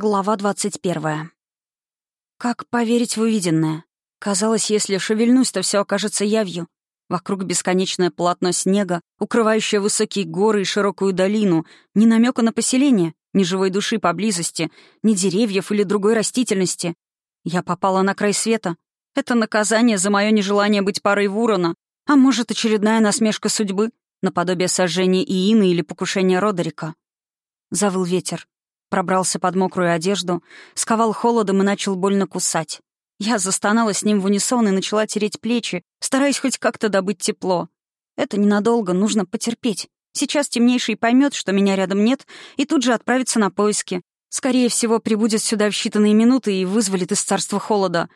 Глава двадцать первая. Как поверить в увиденное? Казалось, если шевельнусь, то все окажется явью. Вокруг бесконечное полотно снега, укрывающее высокие горы и широкую долину, ни намека на поселение, ни живой души поблизости, ни деревьев или другой растительности. Я попала на край света. Это наказание за мое нежелание быть парой Вурона, а может, очередная насмешка судьбы, наподобие сожжения Иины или покушения Родерика. Завыл ветер. Пробрался под мокрую одежду, сковал холодом и начал больно кусать. Я застонала с ним в унисон и начала тереть плечи, стараясь хоть как-то добыть тепло. Это ненадолго, нужно потерпеть. Сейчас темнейший поймет, что меня рядом нет, и тут же отправится на поиски. Скорее всего, прибудет сюда в считанные минуты и вызволит из царства холода.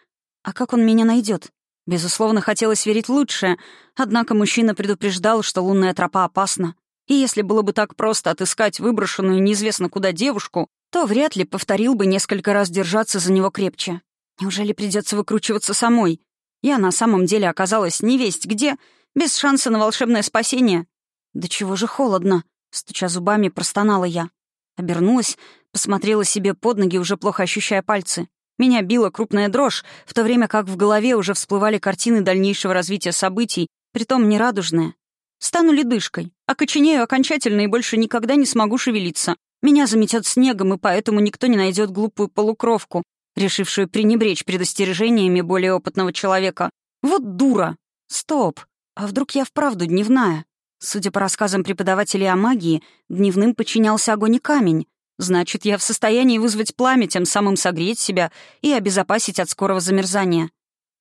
А как он меня найдет? Безусловно, хотелось верить лучшее, однако мужчина предупреждал, что лунная тропа опасна. И если было бы так просто отыскать выброшенную неизвестно куда девушку, то вряд ли повторил бы несколько раз держаться за него крепче. Неужели придется выкручиваться самой? Я на самом деле оказалась невесть где, без шанса на волшебное спасение. «Да чего же холодно?» — стуча зубами, простонала я. Обернулась, посмотрела себе под ноги, уже плохо ощущая пальцы. Меня била крупная дрожь, в то время как в голове уже всплывали картины дальнейшего развития событий, притом нерадужные. Стану ледышкой, окоченею окончательно и больше никогда не смогу шевелиться. Меня заметят снегом, и поэтому никто не найдет глупую полукровку, решившую пренебречь предостережениями более опытного человека. Вот дура! Стоп! А вдруг я вправду дневная? Судя по рассказам преподавателей о магии, дневным подчинялся огонь и камень. Значит, я в состоянии вызвать пламя, тем самым согреть себя и обезопасить от скорого замерзания.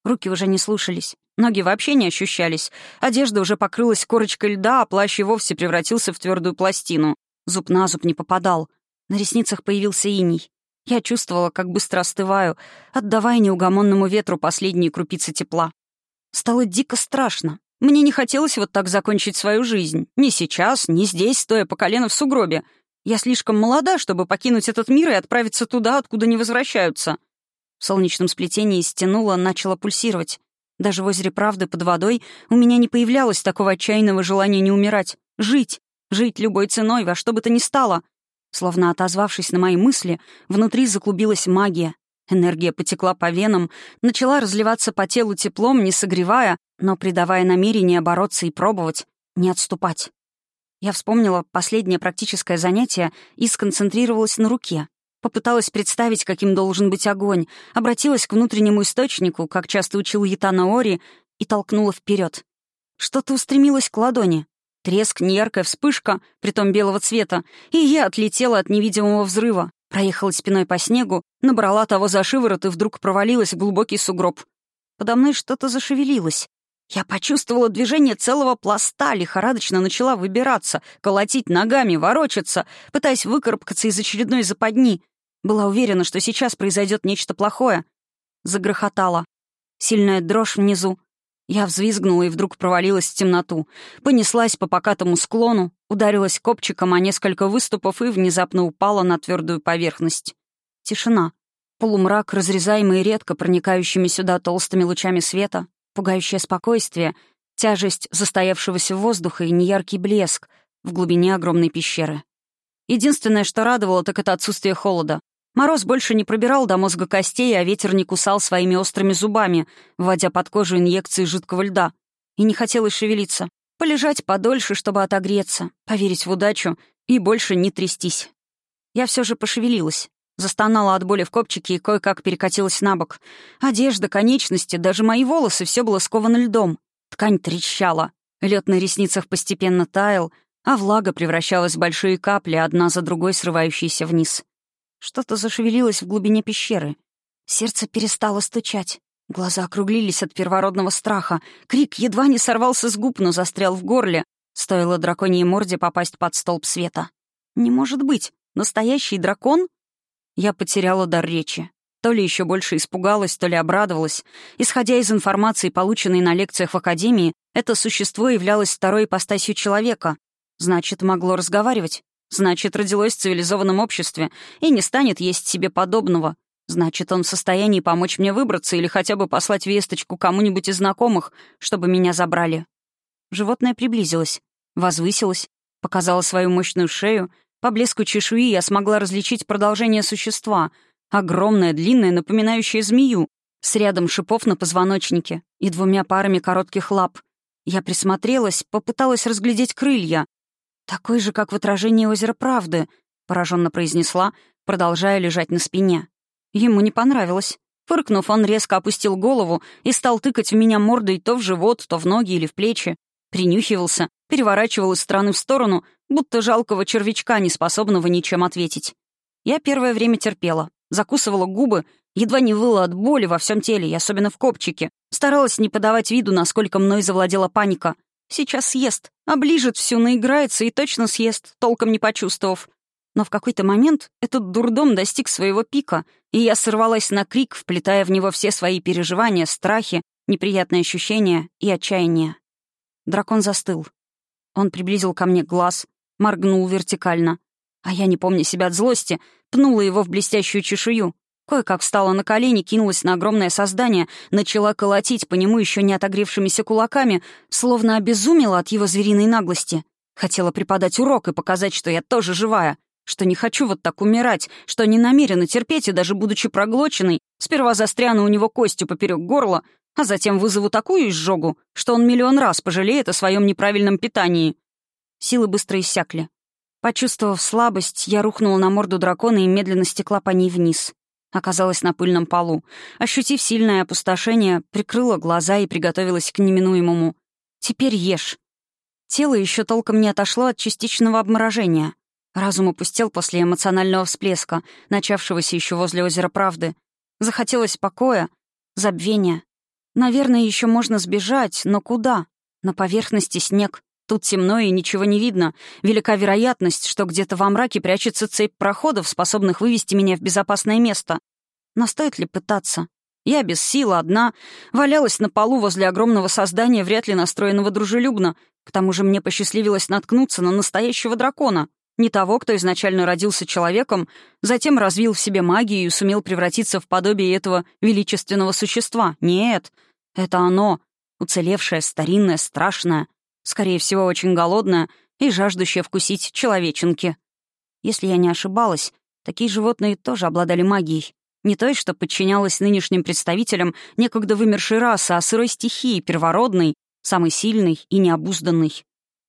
Руки уже не слушались. Ноги вообще не ощущались. Одежда уже покрылась корочкой льда, а плащ и вовсе превратился в твердую пластину. Зуб на зуб не попадал. На ресницах появился иней. Я чувствовала, как быстро остываю, отдавая неугомонному ветру последние крупицы тепла. Стало дико страшно. Мне не хотелось вот так закончить свою жизнь. Ни сейчас, ни здесь, стоя по колено в сугробе. Я слишком молода, чтобы покинуть этот мир и отправиться туда, откуда не возвращаются. В солнечном сплетении стянуло, начало пульсировать. Даже в озере Правды под водой у меня не появлялось такого отчаянного желания не умирать. Жить. Жить любой ценой, во что бы то ни стало. Словно отозвавшись на мои мысли, внутри заклубилась магия. Энергия потекла по венам, начала разливаться по телу теплом, не согревая, но придавая намерение бороться и пробовать, не отступать. Я вспомнила последнее практическое занятие и сконцентрировалась на руке. Попыталась представить, каким должен быть огонь, обратилась к внутреннему источнику, как часто учил Ятана Ори, и толкнула вперед. Что-то устремилось к ладони. Треск, неяркая вспышка, притом белого цвета, и я отлетела от невидимого взрыва, проехала спиной по снегу, набрала того за шиворот и вдруг провалилась в глубокий сугроб. Подо мной что-то зашевелилось. Я почувствовала движение целого пласта, лихорадочно начала выбираться, колотить ногами, ворочаться, пытаясь выкарабкаться из очередной западни. Была уверена, что сейчас произойдет нечто плохое. Загрохотала. Сильная дрожь внизу. Я взвизгнула и вдруг провалилась в темноту. Понеслась по покатому склону, ударилась копчиком о несколько выступов и внезапно упала на твердую поверхность. Тишина. Полумрак, разрезаемый редко проникающими сюда толстыми лучами света, пугающее спокойствие, тяжесть застоявшегося воздуха и неяркий блеск в глубине огромной пещеры. Единственное, что радовало, так это отсутствие холода. Мороз больше не пробирал до мозга костей, а ветер не кусал своими острыми зубами, вводя под кожу инъекции жидкого льда. И не хотелось шевелиться. Полежать подольше, чтобы отогреться, поверить в удачу и больше не трястись. Я все же пошевелилась. Застонала от боли в копчике и кое-как перекатилась на бок. Одежда, конечности, даже мои волосы — все было сковано льдом. Ткань трещала. Лед на ресницах постепенно таял, а влага превращалась в большие капли, одна за другой срывающиеся вниз. Что-то зашевелилось в глубине пещеры. Сердце перестало стучать. Глаза округлились от первородного страха. Крик едва не сорвался с губ, но застрял в горле. Стоило драконьей морде попасть под столб света. «Не может быть! Настоящий дракон?» Я потеряла дар речи. То ли еще больше испугалась, то ли обрадовалась. Исходя из информации, полученной на лекциях в Академии, это существо являлось второй ипостасью человека. Значит, могло разговаривать. Значит, родилось в цивилизованном обществе и не станет есть себе подобного. Значит, он в состоянии помочь мне выбраться или хотя бы послать весточку кому-нибудь из знакомых, чтобы меня забрали. Животное приблизилось, возвысилось, показало свою мощную шею, По блеску чешуи я смогла различить продолжение существа. Огромное, длинное, напоминающее змею, с рядом шипов на позвоночнике и двумя парами коротких лап. Я присмотрелась, попыталась разглядеть крылья. «Такой же, как в отражении озера Правды», — пораженно произнесла, продолжая лежать на спине. Ему не понравилось. Фыркнув, он резко опустил голову и стал тыкать в меня мордой то в живот, то в ноги или в плечи. Принюхивался, переворачивал из стороны в сторону, будто жалкого червячка, не способного ничем ответить. Я первое время терпела, закусывала губы, едва не выла от боли во всем теле, и особенно в копчике. Старалась не подавать виду, насколько мной завладела паника. Сейчас съест, оближет всю, наиграется и точно съест, толком не почувствовав. Но в какой-то момент этот дурдом достиг своего пика, и я сорвалась на крик, вплетая в него все свои переживания, страхи, неприятные ощущения и отчаяние. Дракон застыл. Он приблизил ко мне глаз, моргнул вертикально. А я, не помня себя от злости, пнула его в блестящую чешую. Кое-как встала на колени, кинулась на огромное создание, начала колотить по нему еще не отогревшимися кулаками, словно обезумела от его звериной наглости. Хотела преподать урок и показать, что я тоже живая — что не хочу вот так умирать, что не намерена терпеть и даже будучи проглоченной, сперва застряну у него костью поперек горла, а затем вызову такую изжогу, что он миллион раз пожалеет о своем неправильном питании. Силы быстро иссякли. Почувствовав слабость, я рухнула на морду дракона и медленно стекла по ней вниз. Оказалась на пыльном полу. Ощутив сильное опустошение, прикрыла глаза и приготовилась к неминуемому. «Теперь ешь». Тело еще толком не отошло от частичного обморожения. Разум опустел после эмоционального всплеска, начавшегося еще возле озера Правды. Захотелось покоя, забвения. Наверное, еще можно сбежать, но куда? На поверхности снег. Тут темно и ничего не видно. Велика вероятность, что где-то во мраке прячется цепь проходов, способных вывести меня в безопасное место. Но стоит ли пытаться? Я без сил, одна, валялась на полу возле огромного создания, вряд ли настроенного дружелюбно. К тому же мне посчастливилось наткнуться на настоящего дракона. Не того, кто изначально родился человеком, затем развил в себе магию и сумел превратиться в подобие этого величественного существа. Нет, это оно, уцелевшее, старинное, страшное, скорее всего, очень голодное и жаждущее вкусить человеченки. Если я не ошибалась, такие животные тоже обладали магией. Не той, что подчинялась нынешним представителям некогда вымершей расы, а сырой стихии, первородной, самой сильной и необузданной.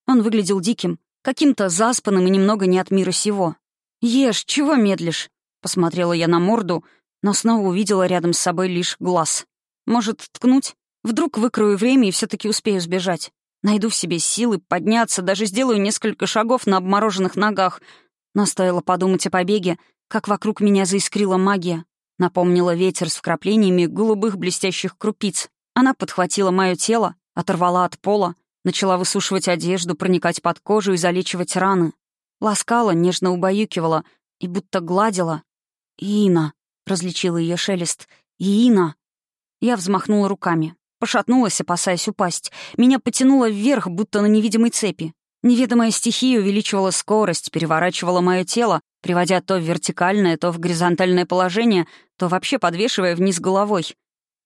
Он выглядел диким, каким-то заспанным и немного не от мира сего. «Ешь, чего медлишь?» Посмотрела я на морду, но снова увидела рядом с собой лишь глаз. «Может, ткнуть? Вдруг выкрою время и все таки успею сбежать. Найду в себе силы подняться, даже сделаю несколько шагов на обмороженных ногах. Но стоило подумать о побеге, как вокруг меня заискрила магия. Напомнила ветер с вкраплениями голубых блестящих крупиц. Она подхватила мое тело, оторвала от пола, Начала высушивать одежду, проникать под кожу и залечивать раны. Ласкала, нежно убаюкивала и будто гладила. «Ина!» — различила ее шелест. «Ина!» Я взмахнула руками. Пошатнулась, опасаясь упасть. Меня потянуло вверх, будто на невидимой цепи. Неведомая стихия увеличивала скорость, переворачивала мое тело, приводя то в вертикальное, то в горизонтальное положение, то вообще подвешивая вниз головой.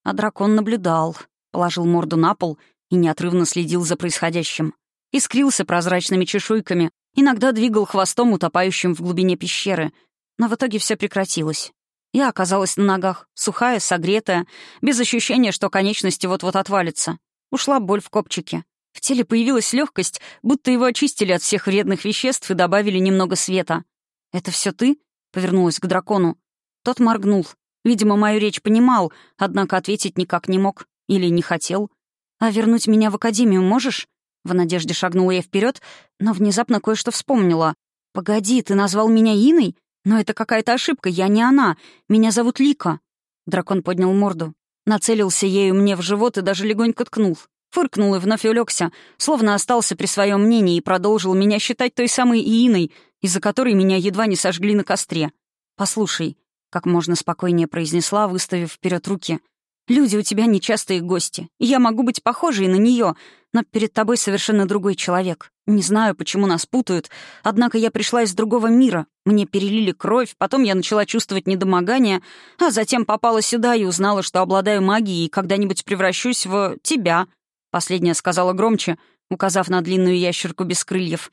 А дракон наблюдал, положил морду на пол и неотрывно следил за происходящим. Искрился прозрачными чешуйками, иногда двигал хвостом, утопающим в глубине пещеры. Но в итоге все прекратилось. Я оказалась на ногах, сухая, согретая, без ощущения, что конечности вот-вот отвалятся. Ушла боль в копчике. В теле появилась легкость, будто его очистили от всех вредных веществ и добавили немного света. «Это все ты?» — повернулась к дракону. Тот моргнул. Видимо, мою речь понимал, однако ответить никак не мог. Или не хотел. «А вернуть меня в академию можешь?» В надежде шагнула я вперед, но внезапно кое-что вспомнила. «Погоди, ты назвал меня Иной? Но это какая-то ошибка, я не она. Меня зовут Лика». Дракон поднял морду. Нацелился ею мне в живот и даже легонько ткнул. Фыркнул и вновь улегся, словно остался при своем мнении и продолжил меня считать той самой Ииной, из-за которой меня едва не сожгли на костре. «Послушай», — как можно спокойнее произнесла, выставив вперед руки — Люди у тебя нечастые гости. Я могу быть похожей на нее, но перед тобой совершенно другой человек. Не знаю, почему нас путают, однако я пришла из другого мира. Мне перелили кровь, потом я начала чувствовать недомогание, а затем попала сюда и узнала, что обладаю магией и когда-нибудь превращусь в тебя. Последняя сказала громче, указав на длинную ящерку без крыльев.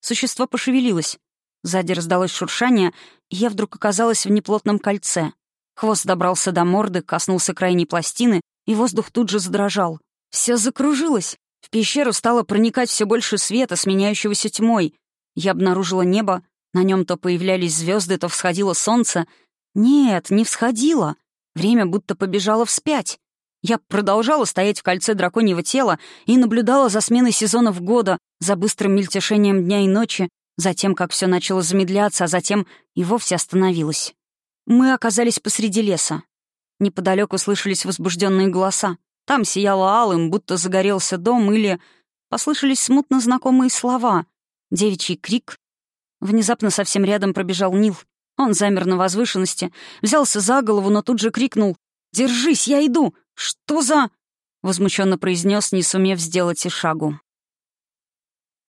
Существо пошевелилось. Сзади раздалось шуршание, и я вдруг оказалась в неплотном кольце. Хвост добрался до морды, коснулся крайней пластины, и воздух тут же задрожал. Все закружилось. В пещеру стало проникать все больше света, сменяющегося тьмой. Я обнаружила небо, на нем то появлялись звезды, то всходило солнце. Нет, не всходило. Время будто побежало вспять. Я продолжала стоять в кольце драконьего тела и наблюдала за сменой сезонов года, за быстрым мельтешением дня и ночи, за тем, как все начало замедляться, а затем и вовсе остановилось. Мы оказались посреди леса. Неподалеку слышались возбужденные голоса. Там сияло алым, будто загорелся дом, или... Послышались смутно знакомые слова. Девичий крик. Внезапно совсем рядом пробежал Нил. Он замер на возвышенности, взялся за голову, но тут же крикнул «Держись, я иду! Что за...» — возмущенно произнес, не сумев сделать и шагу.